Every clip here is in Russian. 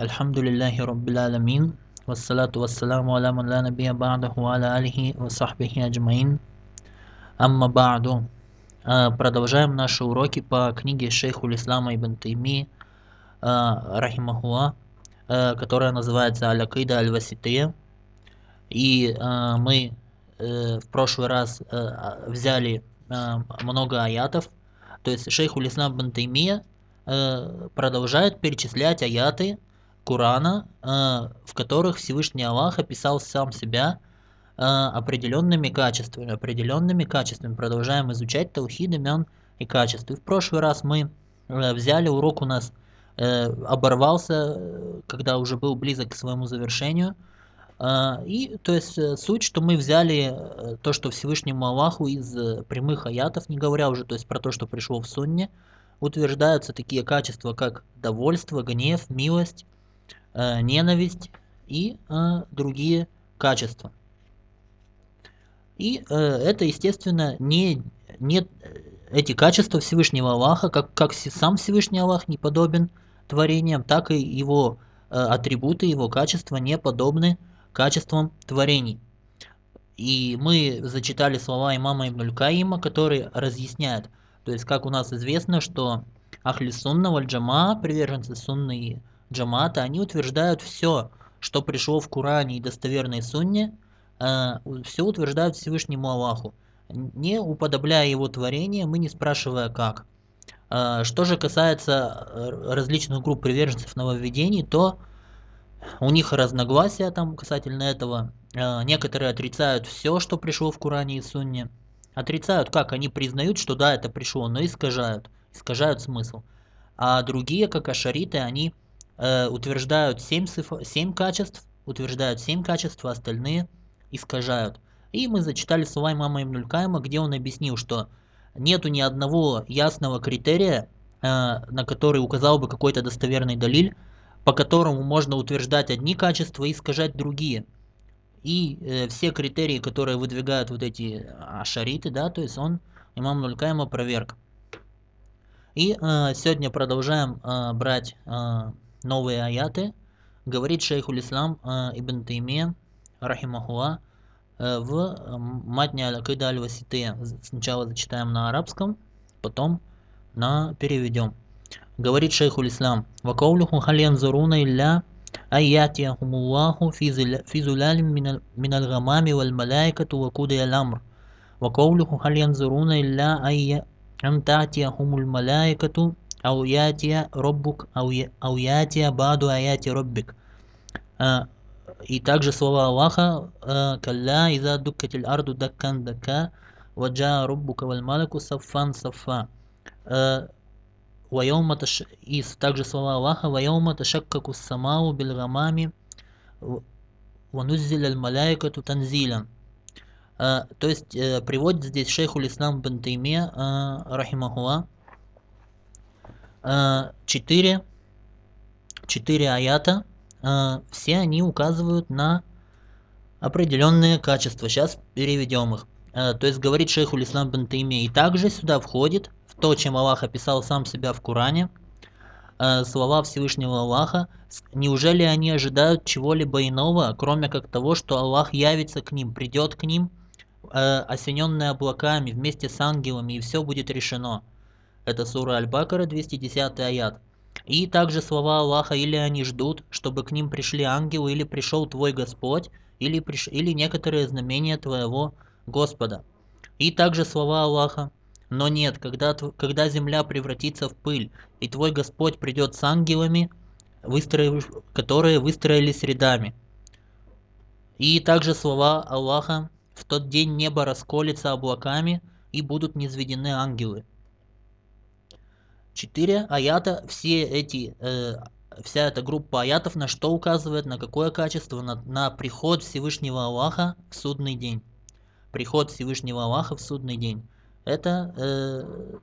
Alhamdulillahi Rabbil Alamin. Вассалату вассаламу аля ман ла набия ба'даху аля алихи ва сахбихи аджмаин. Амма ба'ду. Продолжаем наши уроки по книге шейху Ислама ибн Тайми а, Рахимахуа, а, которая называется Алякида Аль-Васития. И а, мы э, в прошлый раз э, взяли много аятов. То есть шейху Ислам ибн Таймия э, продолжает перечислять аяты, Корана, э, в которых Всевышний Аллах описал сам себя э, определенными качествами, определенными качествами. Продолжаем изучать таухид имен и качеств. И в прошлый раз мы э, взяли урок у нас оборвался, когда уже был близок к своему завершению. И то есть суть, что мы взяли то, что Всевышнему Аллаху из прямых аятов, не говоря уже то есть про то, что пришло в Сунне, утверждаются такие качества, как довольство, гнев, милость, Э, ненависть и э, другие качества. И э, это, естественно, не, не эти качества Всевышнего Аллаха, как, как сам Всевышний Аллах не подобен творениям, так и его атрибуты, его качества не подобны качествам творений. И мы зачитали слова имама Ибн Каима, который разъясняет, то есть как у нас известно, что Ахли Сунна валь Джама, приверженцы Сунны джамата, они утверждают все, что пришло в Коране и достоверной сунне, э, все утверждают Всевышнему Аллаху, не уподобляя его творение, мы не спрашивая как. Э, что же касается э, различных групп приверженцев нововведений, то у них разногласия там касательно этого. Некоторые отрицают все, что пришло в Коране и Сунне. Отрицают как? Они признают, что да, это пришло, но искажают. Искажают смысл. А другие, как ашариты, они э, утверждают 7, цифр, 7 качеств, утверждают 7 качеств, а остальные искажают. И мы зачитали слова имама Ибн Кайма, где он объяснил, что нету ни одного ясного критерия, э, на который указал бы какой-то достоверный далиль, по которому можно утверждать одни качества и искажать другие. И э, все критерии, которые выдвигают вот эти ашариты, да, то есть он, имам Нулькайма, проверка. И э, сегодня продолжаем э, брать э, новые аяты, говорит шейхул ислам э, ибн Тайме, рахимахуа, э, в матне Аль-Акида Аль-Васития. Сначала зачитаем на арабском, потом на переведем. Говорит шейхул ислам, «Вакаулюху халь заруна илля أن Аллаху фи зулалим من الغمام والملائكة وقضي الأمر وقوله هل ينظرون إلا أن تأتيهم الملائكة أو ياتي ربك أو أو ياتي بعض آيات ربك и также слова Аллаха «Калля иза дуккатиль арду даккан дака, ваджа руббука валь малаку саффан саффа». ويوم تش... и также слова Аллаха «Вайома ташаккаку самау бил гамами вануззил аль малайкату танзиля». То есть приводит здесь шейху Ислам бен Тайме, рахимахуа, Э, четыре, четыре аята, э, все они указывают на определенные качества. Сейчас переведем их. Э, то есть говорит шейху Ислам бен Тайми, и также сюда входит в то, чем Аллах описал сам себя в Коране, слова Всевышнего Аллаха, неужели они ожидают чего-либо иного, кроме как того, что Аллах явится к ним, придет к ним, осененный облаками, вместе с ангелами, и все будет решено. Это сура Аль-Бакара, 210 аят. И также слова Аллаха, или они ждут, чтобы к ним пришли ангелы, или пришел твой Господь, или, приш... или некоторые знамения твоего Господа. И также слова Аллаха, но нет, когда, когда земля превратится в пыль, и твой Господь придет с ангелами, выстроив... которые выстроились рядами. И также слова Аллаха, в тот день небо расколется облаками, и будут низведены ангелы. Четыре аята, все эти, э, вся эта группа аятов на что указывает, на какое качество? На, на приход Всевышнего Аллаха в судный день. Приход Всевышнего Аллаха в судный день. Это э,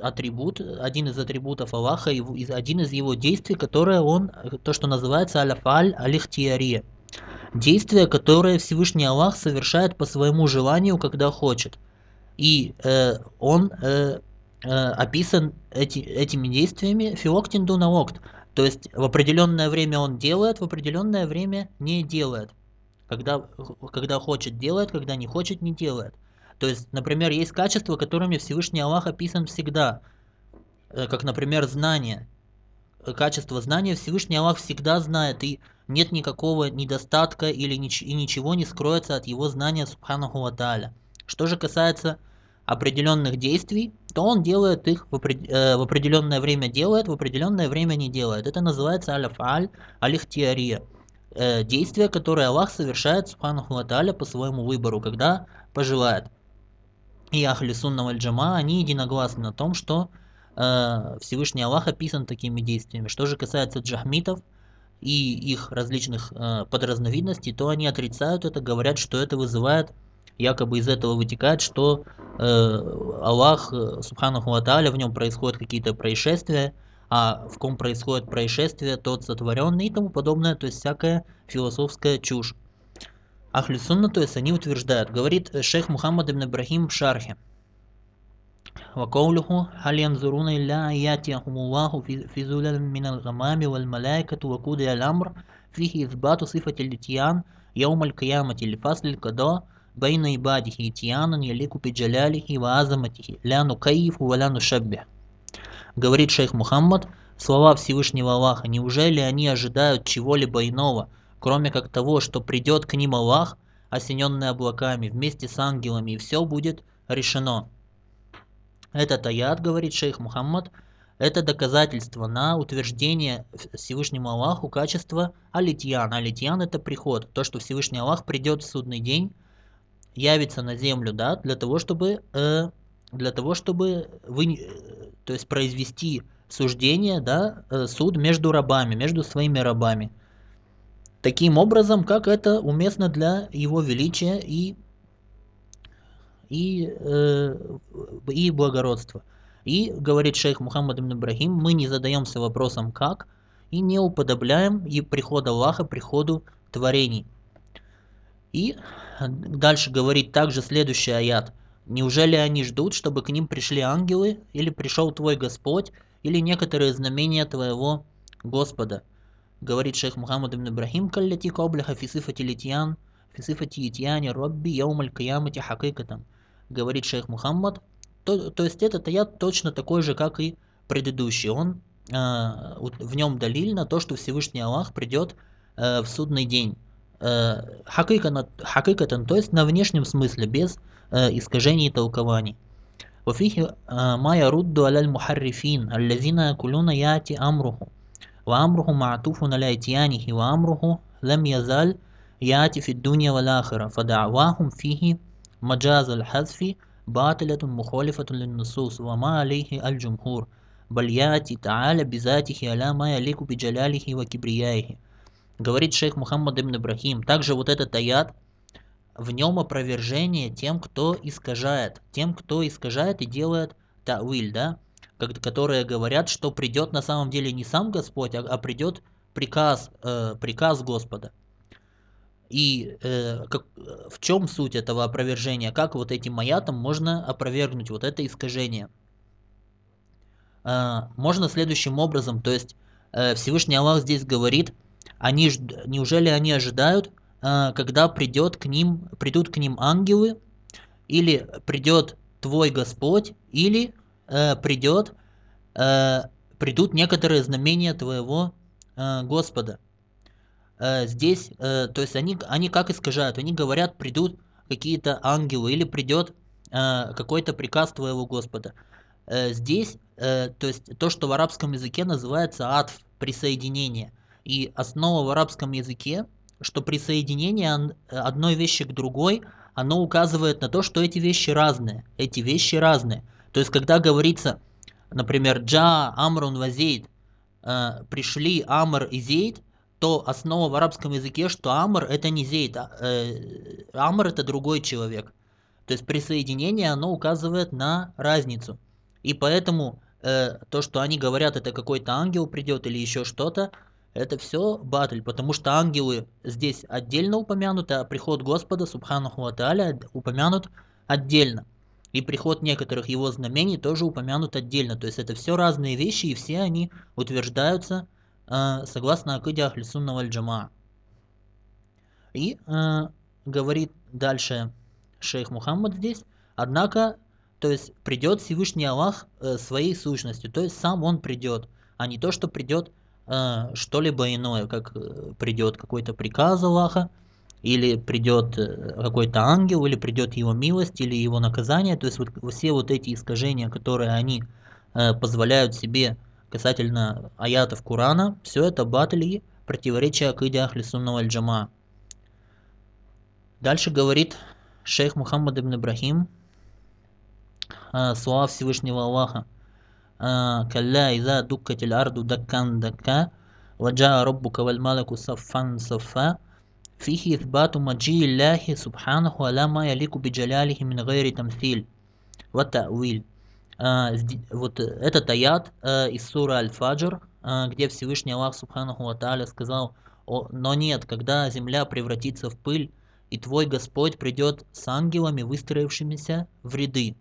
атрибут, один из атрибутов Аллаха, один из его действий, которое он, то, что называется аляфаль алихтиария. Действие, которое Всевышний Аллах совершает по своему желанию, когда хочет. И э, он э, Э, описан эти, этими действиями филоктин дунаокт. То есть в определенное время он делает, в определенное время не делает. Когда, когда хочет делает, когда не хочет не делает. То есть, например, есть качества, которыми Всевышний Аллах описан всегда. Э, как, например, знание. Качество знания Всевышний Аллах всегда знает, и нет никакого недостатка или нич и ничего не скроется от его знания Субханаху Ва Что же касается определенных действий, то он делает их в, э, определенное время делает, в определенное время не делает. Это называется аляфаль алихтиария. Э, действие, которое Аллах совершает, субханаху ва по своему выбору, когда пожелает. И Ахли Сунна Валь Джама, они единогласны на том, что э, Всевышний Аллах описан такими действиями. Что же касается джахмитов и их различных э, подразновидностей, то они отрицают это, говорят, что это вызывает якобы из этого вытекает, что э, Аллах, э, Субханаху Аталя, в нем происходят какие-то происшествия, а в ком происходит происшествие, тот сотворенный и тому подобное, то есть всякая философская чушь. Ахли Сунна, то есть они утверждают, говорит шейх Мухаммад ибн Ибрахим в Шархе, وقوله هل ينظرون إلا أن يأتيهم الله في زلل من الغمام والملائكة وقضي الأمر فيه إثبات صفة الاتيان يوم القيامة لفصل القضاء بين عباده اتيانا يليق بجلاله وعظمته لا نكيف ولا نشبه Говорит шейх Мухаммад, слова Всевышнего Аллаха, неужели они ожидают чего-либо иного, кроме как того, что придет к ним Аллах, осененный облаками, вместе с ангелами, и все будет решено. Этот аят, говорит шейх Мухаммад, это доказательство на утверждение Всевышнему Аллаху качества алитьян. Алитьян это приход, то, что Всевышний Аллах придет в судный день явится на землю, да, для того, чтобы, э, для того, чтобы вы, э, то есть произвести суждение, да, э, суд между рабами, между своими рабами. Таким образом, как это уместно для его величия и, и, э, и благородства. И, говорит шейх Мухаммад ибн мы не задаемся вопросом «как» и не уподобляем и приход Аллаха приходу творений. И дальше говорит также следующий аят. Неужели они ждут, чтобы к ним пришли ангелы, или пришел твой Господь, или некоторые знамения твоего Господа? Говорит шейх Мухаммад ибн Ибрахим, калляти кобляха фисифати литьян, фисифати итьяни робби яумаль киямати хакикатан. Говорит шейх Мухаммад, то, то есть этот аят точно такой же, как и предыдущий. Он, э, в нем далиль на то, что Всевышний Аллах придет э, в судный день. хакикатан, то есть на внешнем смысле, без искажений и толкований. وفيه ما يرد على المحرفين الذين يقولون يأتي أمره وأمره معطوف على إتيانه وأمره لم يزال يأتي في الدنيا والآخرة فدعواهم فيه مجاز الحذف باطلة مخالفة للنصوص وما عليه الجمهور بل يأتي تعالى بذاته على ما يليق بجلاله وكبريائه Говорит шейх Мухаммад ибн Ибрахим. Также вот этот аят, в нем опровержение тем, кто искажает. Тем, кто искажает и делает тавиль, да? Которые говорят, что придет на самом деле не сам Господь, а, а придет приказ, э, приказ Господа. И э, как, в чем суть этого опровержения? Как вот этим аятом можно опровергнуть вот это искажение? Э, можно следующим образом, то есть э, Всевышний Аллах здесь говорит – они, неужели они ожидают, а, когда придет к ним, придут к ним ангелы, или придет твой Господь, или э, придет, э, придут некоторые знамения твоего э, Господа. Э, здесь, э, то есть они, они как искажают, они говорят, придут какие-то ангелы, или придет э, какой-то приказ твоего Господа. Э, здесь, э, то есть то, что в арабском языке называется атф, присоединение – и основа в арабском языке, что присоединение одной вещи к другой, оно указывает на то, что эти вещи разные. Эти вещи разные. То есть, когда говорится, например, Джа, Амрун, Вазейд, э, пришли Амр и Зейд, то основа в арабском языке, что Амр это не Зейд, а, э, Амр это другой человек. То есть присоединение, оно указывает на разницу. И поэтому э, то, что они говорят, это какой-то ангел придет или еще что-то, это все батль, потому что ангелы здесь отдельно упомянуты, а приход Господа, Субханаху Аталя, упомянут отдельно. И приход некоторых его знамений тоже упомянут отдельно. То есть это все разные вещи, и все они утверждаются э, согласно Акиде Ахлисунна Валь Джама. И э, говорит дальше шейх Мухаммад здесь, однако, то есть придет Всевышний Аллах э, своей сущностью, то есть сам он придет, а не то, что придет что-либо иное, как э, придет какой-то приказ Аллаха, или придет э, какой-то ангел, или придет его милость, или его наказание. То есть вот все вот эти искажения, которые они э, позволяют себе касательно аятов Корана, все это батли противоречия акиде Ахли Сунна Джама. Дальше говорит шейх Мухаммад ибн Ибрахим, э, слова Всевышнего Аллаха. كلا إذا دكت الأرض دكا دكا وجاء ربك والملك صفا صفا فيه إثبات مجيء الله سبحانه على ما يليق بجلاله من غير تمثيل وتأويل вот этот аят из суры Аль-Фаджр, где Всевышний Аллах Субханаху Ва сказал, но нет, когда земля превратится в пыль, и твой Господь придет с ангелами, выстроившимися в ряды.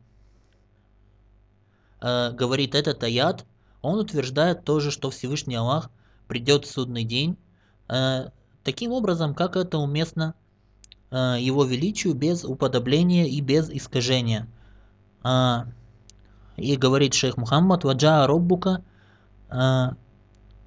э, говорит этот аят, он утверждает то же, что Всевышний Аллах придет в судный день э, таким образом, как это уместно э, его величию, без уподобления и без искажения. Э, и говорит шейх Мухаммад, «Ваджа роббука, э,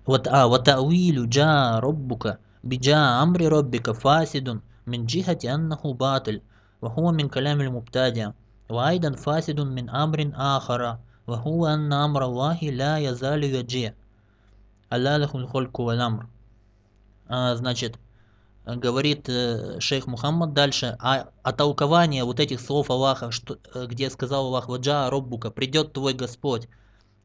вот, а, ватауилю джа роббука, биджа амри роббика фасидун, мин джихати аннаху батль, вахуа мин калямиль мубтадия, вайдан фасидун мин амрин ахара». وهو أن أمر الله لا يزال يجيء ألا له الخلق والأمر а, значит, говорит э, шейх Мухаммад дальше, а, а толкование вот этих слов Аллаха, что, э, где сказал Аллах, «Ваджа Роббука, придет твой Господь»,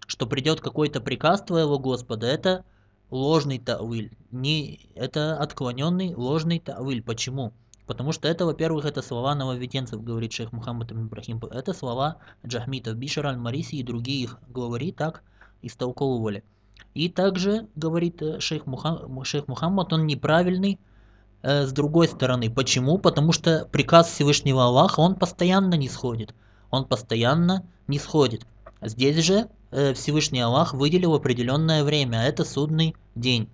что придет какой-то приказ твоего Господа, это ложный тавиль, не, это отклоненный ложный тавиль. Почему? Потому что это, во-первых, это слова нововведенцев, говорит шейх Мухаммад Ибрахим. Это слова Джахмитов, Бишар Аль-Мариси и других главари так истолковывали. И также, говорит э, шейх, Мухам, шейх Мухаммад, он неправильный э, с другой стороны. Почему? Потому что приказ Всевышнего Аллаха, он постоянно не сходит. Он постоянно не сходит. Здесь же э, Всевышний Аллах выделил определенное время, это судный день.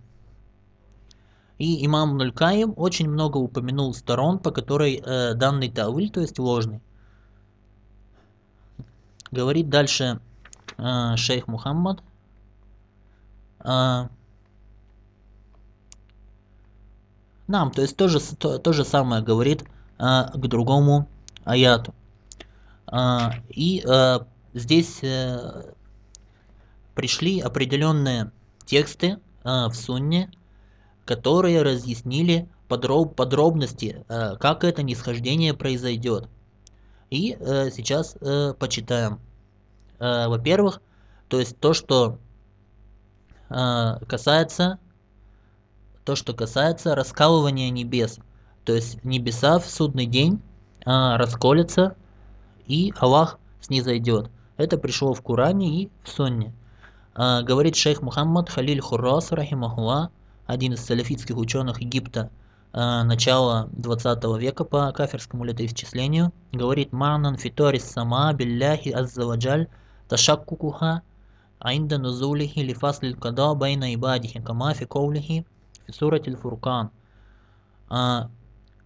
И имам Нулькаим очень много упомянул сторон, по которой э, данный тавиль, то есть ложный. Говорит дальше э, шейх Мухаммад – а, нам, то есть то же, то, то же самое говорит а, к другому аяту. А, и а, здесь а, пришли определенные тексты а, в Сунне, которые разъяснили подроб, подробности, а, как это нисхождение произойдет. И а, сейчас а, почитаем. А, Во-первых, то есть то, что а, касается то, что касается раскалывания небес. То есть небеса в судный день а, расколятся, и Аллах снизойдет. Это пришло в Коране и в Сунне. А, говорит шейх Мухаммад Халиль Хуррас, рахимахуа, один из салифитских ученых Египта а, начала 20 века по кафирскому летоисчислению, говорит «Манан фиторис сама билляхи аззаваджаль ташаккукуха عند نزوله لفصل القضاء بين عباده كما في قوله في سورة الفرقان а,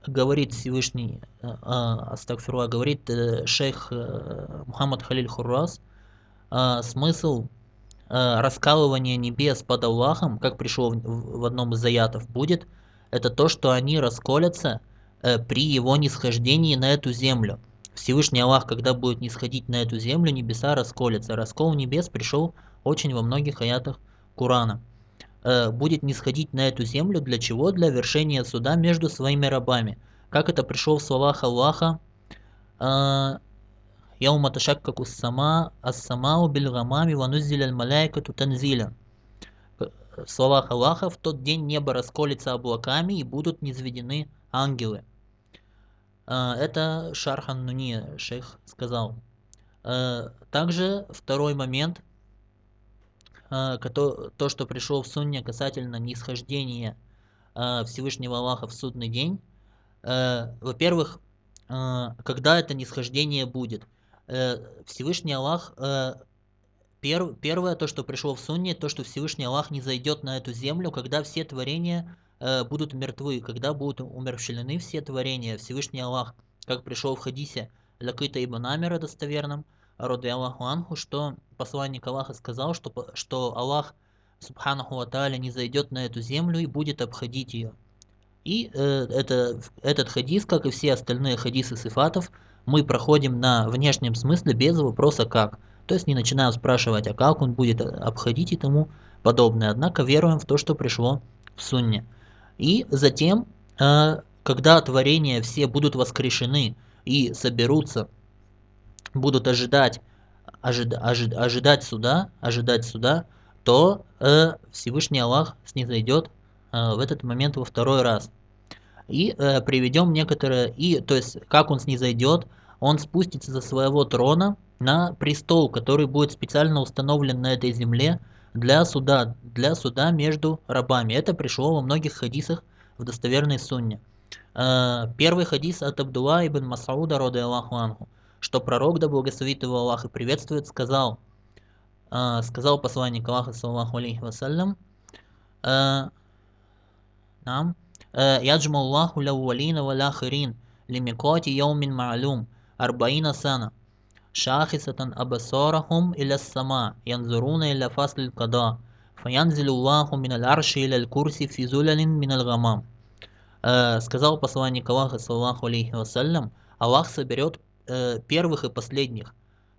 говорит Всевышний а, Астагфируа, говорит э, шейх э, Мухаммад Халиль Хуррас, а, смысл а, раскалывания небес под Аллахом, как пришло в, в одном из заятов, будет, это то, что они расколятся а, при его нисхождении на эту землю. Всевышний Аллах, когда будет нисходить на эту землю, небеса расколятся. Раскол небес пришел очень во многих аятах Корана. Э, будет нисходить на эту землю для чего? Для вершения суда между своими рабами. Как это пришло в словах Аллаха, э, Ташаккаку сама, ас-самау бил гамами вануззиля аль-маляйкату танзиля. В словах Аллаха, в тот день небо расколется облаками и будут низведены ангелы. Э, это Шархан Нуни, шейх сказал. Также второй момент, а, то, что пришло в Сунне касательно нисхождения а, Всевышнего Аллаха в судный день, а, во-первых, когда это нисхождение будет. Всевышний Аллах пер, первое, то, что пришло в Сунне, то, что Всевышний Аллах не зайдет на эту землю, когда все творения э, будут мертвы, когда будут умерщвлены все творения. Всевышний Аллах, как пришел в хадисе Лакита ибн Амира достоверном, роды Аллаху Анху, что посланник Аллаха сказал, что, что Аллах, Субханаху Ва не зайдет на эту землю и будет обходить ее. И э, это, этот хадис, как и все остальные хадисы сифатов, мы проходим на внешнем смысле без вопроса как. То есть не начинаем спрашивать, а как он будет обходить и тому подобное. Однако веруем в то, что пришло в сунне. И затем, э, когда творения все будут воскрешены и соберутся, будут ожидать, ожид, ожид, ожидать суда, ожидать суда, то э, Всевышний Аллах снизойдет э, в этот момент во второй раз и э, приведем некоторые, и то есть как он снизойдет, он спустится со своего трона на престол, который будет специально установлен на этой земле для суда, для суда между рабами. Это пришло во многих хадисах в достоверной сунне. Э, первый хадис от Абдула ибн Масауда, рода Аллаху Ангу, что пророк, да благословит его Аллах и приветствует, сказал, э, сказал посланник Аллаха, саллаху алейхи вассалям, э, нам, яджму Аллаху лаввалина валяхирин, лимикоти яумин маалюм, أربعين سنة شاخصة أبصارهم إلى السماء ينظرون إلى فصل القضاء فينزل الله من العرش إلى الكرسي في زلل من الغمام сказал посланник Аллаха, саллаху алейхи вассалям, Аллах соберет э, первых и последних.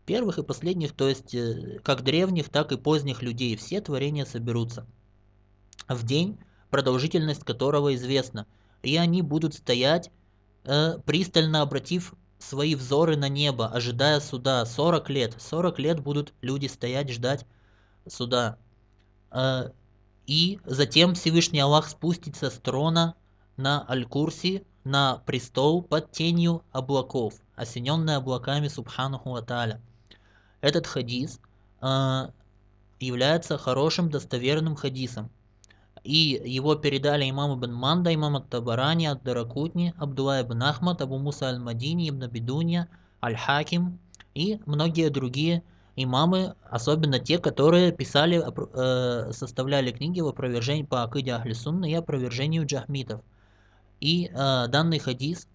Первых и последних, то есть э, как древних, так и поздних людей. Все творения соберутся в день, продолжительность которого известна, и они будут стоять, э, пристально обратив свои взоры на небо, ожидая суда. 40 лет. 40 лет будут люди стоять, ждать суда. Э, и затем Всевышний Аллах спустится с трона на Аль-Курси, на престол под тенью облаков, осененный облаками Субханаху Аталя. Этот хадис э, является хорошим достоверным хадисом и его передали имам ибн Манда, имам Ат-Табарани, Ад-Даракутни, Абдулла ибн Ахмад, Абу Муса Аль-Мадини, Ибн Бедунья, Аль-Хаким и многие другие имамы, особенно те, которые писали, э, составляли книги в опровержении по Акиде Ахли Сунны и опровержению джахмитов. И э, данный хадис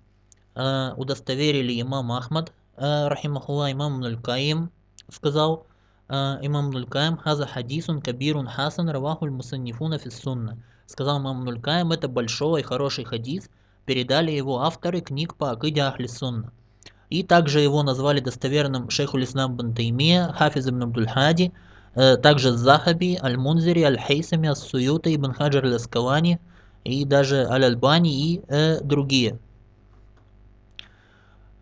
э, удостоверили имам Ахмад, э, рахимахулла, имам Нулькаим, сказал, имам Нулькаем, хаза хадисун кабирун хасан равахуль мусаннифуна фиссунна. Сказал имам Нулькаем, это большой и хороший хадис, передали его авторы книг по акиде Ахли Сунна. И также его назвали достоверным шейхуль Ислам бен Таймия, Хафиз ибн Абдульхади, также Захаби, Аль-Мунзири, Аль-Хейсами, Ас-Суюта, Ибн Хаджар Аль-Аскалани и даже Аль-Альбани и э, другие.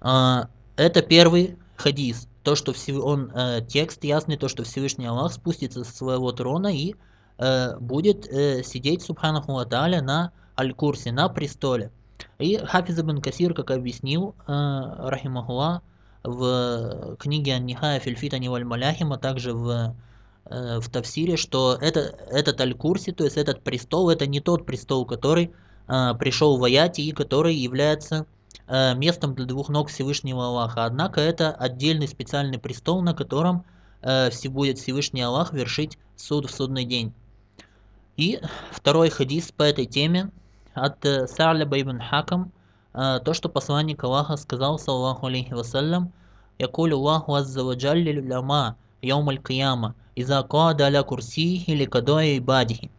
Это первый хадис то, что он э, текст ясный, то, что Всевышний Аллах спустится со своего трона и э, будет э, сидеть, субханаху аталя, на аль-курсе, на престоле. И Хафиз ибн Касир, как объяснил, э, рахимахуа, в книге Ан-Нихая Фильфитани Валь Маляхим, а также в, э, в Тавсире, что это, этот аль-курси, то есть этот престол, это не тот престол, который э, пришел в Аяте и который является местом для двух ног Всевышнего Аллаха. Однако это отдельный специальный престол, на котором э, будет Всевышний Аллах вершить суд в судный день. И второй хадис по этой теме от э, Са'ляба ибн Хакам, то, что посланник Аллаха сказал, саллаху алейхи вассалям, «Якулю Аллаху азза ва джалли ляма, яум аль-кияма, иза куада аля курсихи ли кадоя ибадихи».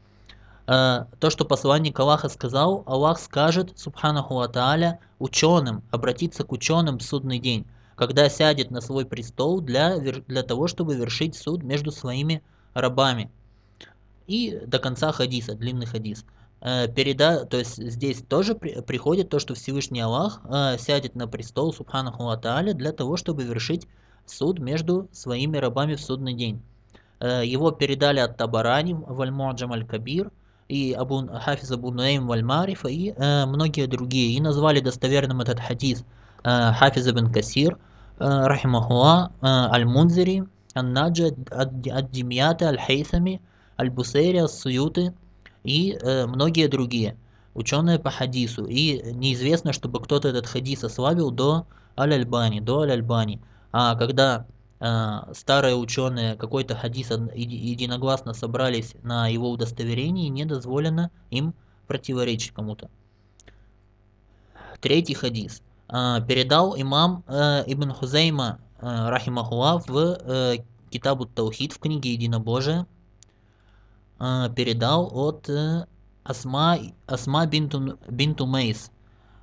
Э, то, что посланник Аллаха сказал, Аллах скажет, субханаху ва ученым, обратиться к ученым в судный день, когда сядет на свой престол для, для того, чтобы вершить суд между своими рабами. И до конца хадиса, длинный хадис. Э, переда, то есть здесь тоже при, приходит то, что Всевышний Аллах э, сядет на престол, субханаху ва для того, чтобы вершить суд между своими рабами в судный день. Его передали от Табарани в Аль-Муаджам Аль-Кабир – и Абу, Хафиз Абу Нуэйм Вальмарифа и э, многие другие. И назвали достоверным этот хадис э, Хафиз Ибн Касир, э, Рахимахуа, э, Аль-Мунзири, Ан-Наджа, Ад-Димьята, Аль-Хейсами, Аль-Бусейри, Ас-Суюты и э, многие другие ученые по хадису. И неизвестно, чтобы кто-то этот хадис ослабил до Аль-Альбани, до Аль-Альбани. А когда старые ученые какой-то хадис единогласно собрались на его удостоверении, не дозволено им противоречить кому-то. Третий хадис. Передал имам Ибн Хузейма, рахимахуа, в Китабу Таухид, в книге Единобожие, передал от Асма, Асма бинту, бинту Мейс,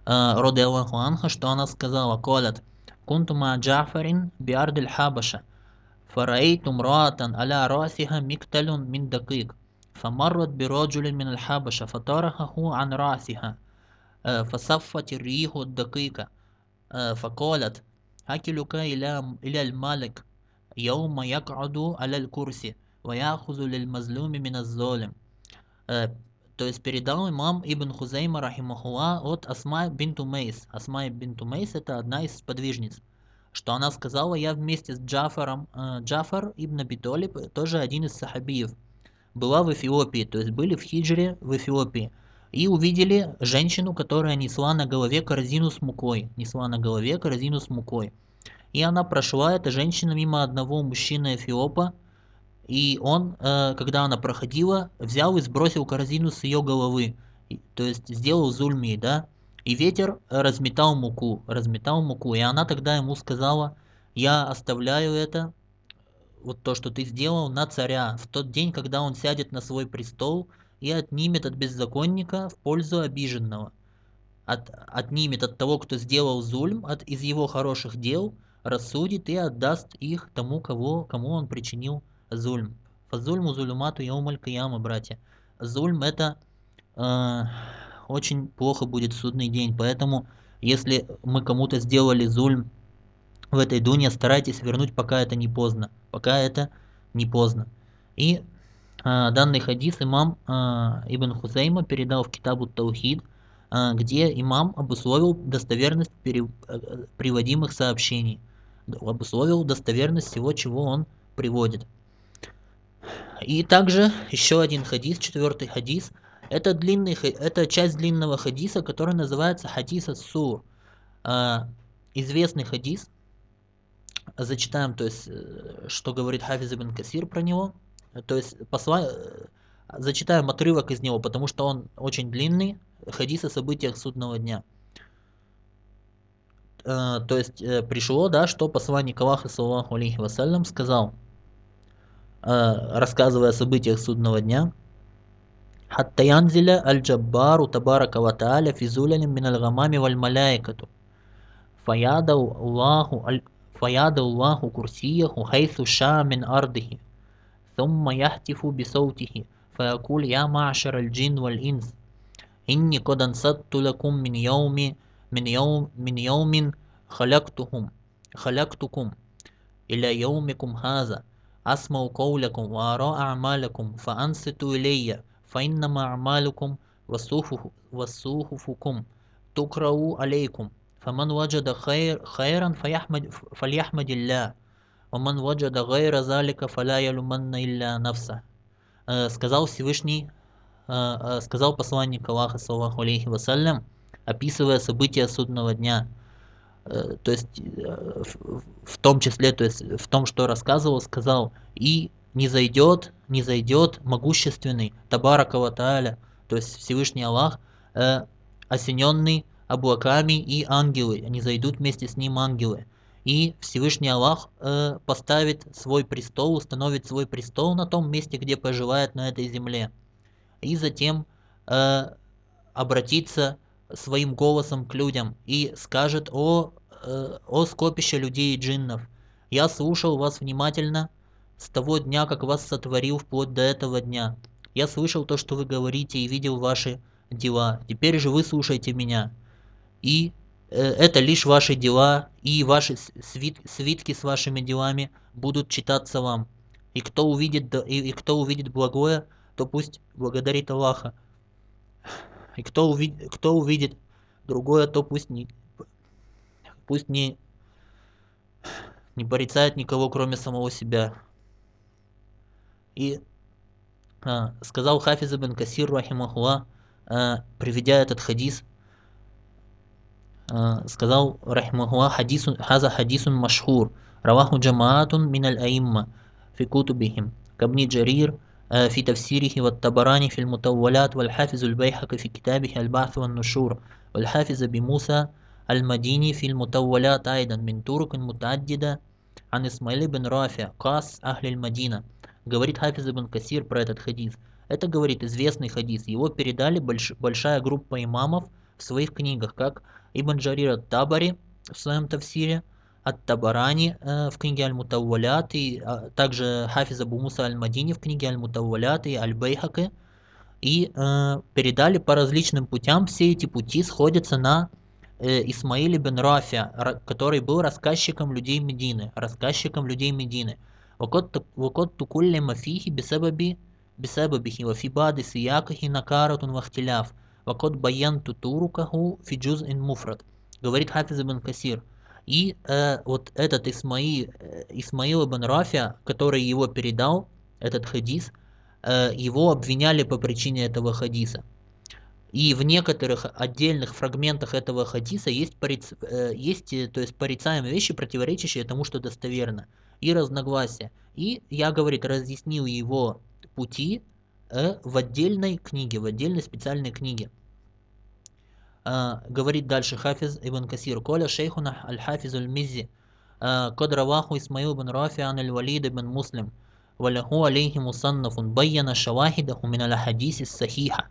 роды Аллаху Анха, что она сказала, колят, كنت مع جعفر بأرض الحبشة فرأيت امرأة على رأسها مقتل من دقيق فمرت برجل من الحبشة فطرحه عن رأسها فصفت الريح الدقيقة فقالت أكلك إلى إلى الملك يوم يقعد على الكرسي ويأخذ للمظلوم من الظالم. То есть передал имам Ибн Хузейма Рахимахуа от Асма бинту Мейс. Асма бинту Мейс это одна из подвижниц. Что она сказала, я вместе с Джафаром, э, Джафар Ибн Абитолиб, тоже один из сахабиев, была в Эфиопии, то есть были в хиджре в Эфиопии. И увидели женщину, которая несла на голове корзину с мукой. Несла на голове корзину с мукой. И она прошла, эта женщина, мимо одного мужчины Эфиопа, и он, э, когда она проходила, взял и сбросил корзину с ее головы, то есть сделал зульми, да, и ветер разметал муку, разметал муку, и она тогда ему сказала, я оставляю это, вот то, что ты сделал, на царя, в тот день, когда он сядет на свой престол и отнимет от беззаконника в пользу обиженного, от, отнимет от того, кто сделал зульм, от, из его хороших дел, рассудит и отдаст их тому, кого, кому он причинил зульм. Фазульму зулюмату яумаль кияма, братья. Зульм это э, очень плохо будет судный день. Поэтому, если мы кому-то сделали зульм в этой дуне, старайтесь вернуть, пока это не поздно. Пока это не поздно. И э, данный хадис имам э, Ибн Хусейма передал в Китабу Таухид, э, где имам обусловил достоверность пере, э, приводимых сообщений. Обусловил достоверность всего, чего он приводит. И также еще один хадис, четвертый хадис. Это, длинный, это часть длинного хадиса, который называется хадис сур. А, известный хадис. Зачитаем, то есть, э, что говорит Хафиз ибн Касир про него. То есть, посла... Э, зачитаем отрывок из него, потому что он очень длинный. Хадис о событиях судного дня. А, то есть, э, пришло, да, что посланник Аллаха, саллаху алейхи вассалям, сказал – рассказывая о событиях судного дня. حتى ينزل الجبار تبارك وتعالى في زلل من الغمام والملائكة فياد الله فياد الله كرسيه حيث شاء من أرضه ثم يهتف بصوته فيقول يا معشر الجن والإنس إني قد انصت لكم من يوم من يوم من يوم خلقتهم خلقتكم إلى يومكم هذا أسمع قولكم وأرى أعمالكم فأنصتوا إلي فإنما أعمالكم وصحفكم تقرأ عليكم فمن وجد خير خيرا فيحمد فليحمد الله ومن وجد غير ذلك فلا يلومن إلا نفسه сказал Всевышний, сказал посланник Аллаха, саллаху алейхи вассалям, описывая события судного дня – Э, то есть э, в том числе, то есть в том, что рассказывал, сказал, и не зайдет, не зайдет могущественный Табаракова Тааля, то есть Всевышний Аллах, э, осененный облаками и ангелы, они зайдут вместе с ним ангелы. И Всевышний Аллах э, поставит свой престол, установит свой престол на том месте, где поживает на этой земле. И затем э, обратиться своим голосом к людям и скажет о Э, о скопище людей и джиннов. Я слушал вас внимательно с того дня, как вас сотворил вплоть до этого дня. Я слышал то, что вы говорите и видел ваши дела. Теперь же вы слушайте меня. И э, это лишь ваши дела, и ваши свит, свитки с вашими делами будут читаться вам. И кто увидит, и, и кто увидит благое, то пусть благодарит Аллаха. И кто увидит, кто увидит другое, то пусть не, пусть не, не порицает никого, кроме самого себя. И а, сказал Хафиз ибн Касир, рахимахуа, а, приведя этот хадис, а, сказал, рахимахуа, хадисун, хаза хадисун машхур, رواه جماعة من الأئمة في كتبهم كابن جرير آه، في تفسيره والطبراني في المطولات والحافظ البيحقي في كتابه البعث والنشور والحافظ بموسى المديني في المطولات أيضا من طرق متعددة عن إسماعيل بن رافع قاس أهل المدينة говорит Хафиз ибн Касир про этот хадис. Это, говорит, известный хадис. Его передали больш, большая группа имамов в своих книгах, как Ибн Джарир Табари в своем тафсире, Ат-Табарани э, в книге Аль-Мутаввалят, и а, также Хафиз Абу Муса Аль-Мадини в книге Аль-Мутаввалят и Аль-Бейхаке. И э, передали по различным путям. Все эти пути сходятся на э, Э, Исмаиле бен Рафия, который был рассказчиком людей Медины, рассказчиком людей Медины. Вокот тукулли мафихи бисабаби бисабабихи вафибады сиякахи накаратун вахтиляв. Вокот баян тутурукаху фиджуз ин муфрат. Говорит Хафиз бен Касир. И э, вот этот Исмаи, э, Исмаил ибн Рафия, который его передал, этот хадис, э, его обвиняли по причине этого хадиса. И в некоторых отдельных фрагментах этого хадиса есть, пориц, э, есть то есть порицаемые вещи, противоречащие тому, что достоверно и разногласия. И я, говорит, разъяснил его пути э, в отдельной книге, в отдельной специальной книге. А, говорит дальше Хафиз ибн Касир. Коля шейхуна аль-Хафиз аль-Миззи. قد رواه إسماعيل بن رافع عن الوليد بن مسلم وله عليه مصنف بين شواهده من الحديث الصحيحة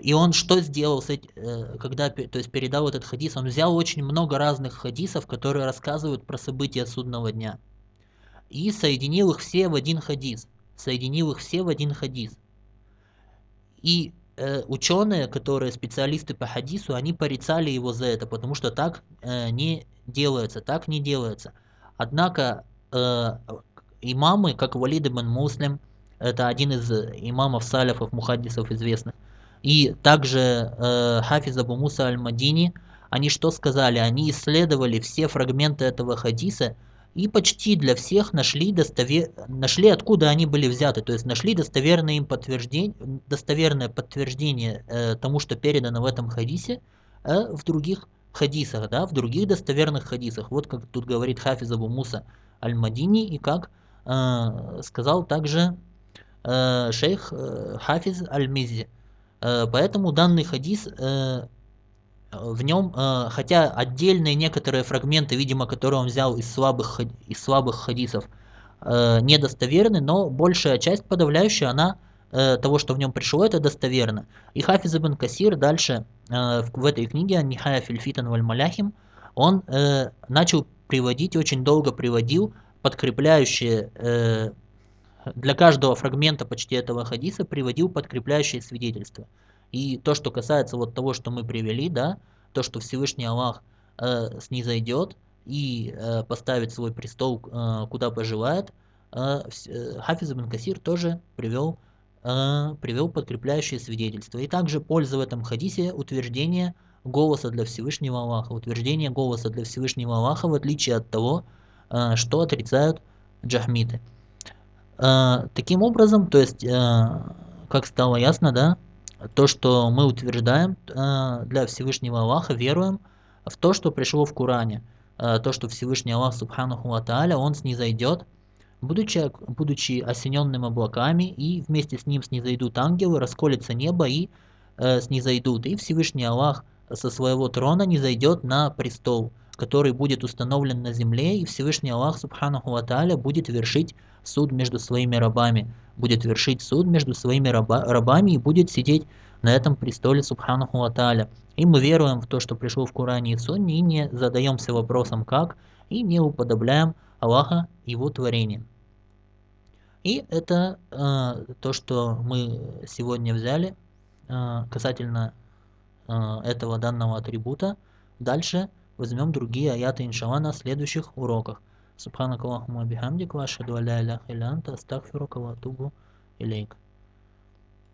и он что сделал, когда то есть передал этот хадис? Он взял очень много разных хадисов, которые рассказывают про события судного дня и соединил их все в один хадис. Соединил их все в один хадис. И э, ученые, которые специалисты по хадису, они порицали его за это, потому что так э, не делается, так не делается. Однако э, имамы, как Валид ибн Муслим, это один из имамов салифов, мухаддисов известных, и также э, Хафиз Абу Муса Аль-Мадини, они что сказали? Они исследовали все фрагменты этого хадиса, и почти для всех нашли, достовер... нашли откуда они были взяты, то есть нашли достоверное им подтверждение, достоверное подтверждение э, тому, что передано в этом хадисе, э, в других хадисах, да, в других достоверных хадисах. Вот как тут говорит Хафиз Абу Муса Аль-Мадини и как э, сказал также э, шейх э, Хафиз Аль-Миззи. Э, поэтому данный хадис э, в нем, э, хотя отдельные некоторые фрагменты, видимо, которые он взял из слабых, из слабых хадисов, недостоверны, но большая часть, подавляющая, она того, что в нем пришло, это достоверно. И Хафиз ибн Касир дальше в этой книге Нихая Фильфитан Валь Маляхим, он начал приводить, очень долго приводил подкрепляющие для каждого фрагмента почти этого хадиса приводил подкрепляющие свидетельства. И то, что касается вот того, что мы привели, да, то, что Всевышний Аллах э, снизойдет и э, поставит свой престол э, куда пожелает, э, э, Хафиз ибн Касир тоже привел, э, привел подкрепляющие свидетельства. И также польза в этом хадисе утверждение голоса для Всевышнего Аллаха, утверждение голоса для Всевышнего Аллаха, в отличие от того, э, что отрицают джахмиты. Э, таким образом, то есть, э, как стало ясно, да, то, что мы утверждаем э, для Всевышнего Аллаха, веруем в то, что пришло в Коране, то, что Всевышний Аллах, Субханаху Ва Он снизойдет, будучи, будучи осененным облаками, и вместе с ним снизойдут ангелы, расколется небо и э, снизойдут. И Всевышний Аллах со своего трона не зайдет на престол, который будет установлен на земле, и Всевышний Аллах, Субханаху Ва будет вершить суд между своими рабами, будет вершить суд между своими раба, рабами и будет сидеть на этом престоле Субханаху Ва И мы веруем в то, что пришло в Коране и в Сунне, и не задаемся вопросом как, и не уподобляем Аллаха его творением. И это э, то, что мы сегодня взяли э, касательно э, этого данного атрибута. Дальше возьмем другие аяты иншалла на следующих уроках. Субханакаллахума бихамдик, вашаду аля иляха илля анта, астагфирука ва атубу илейк.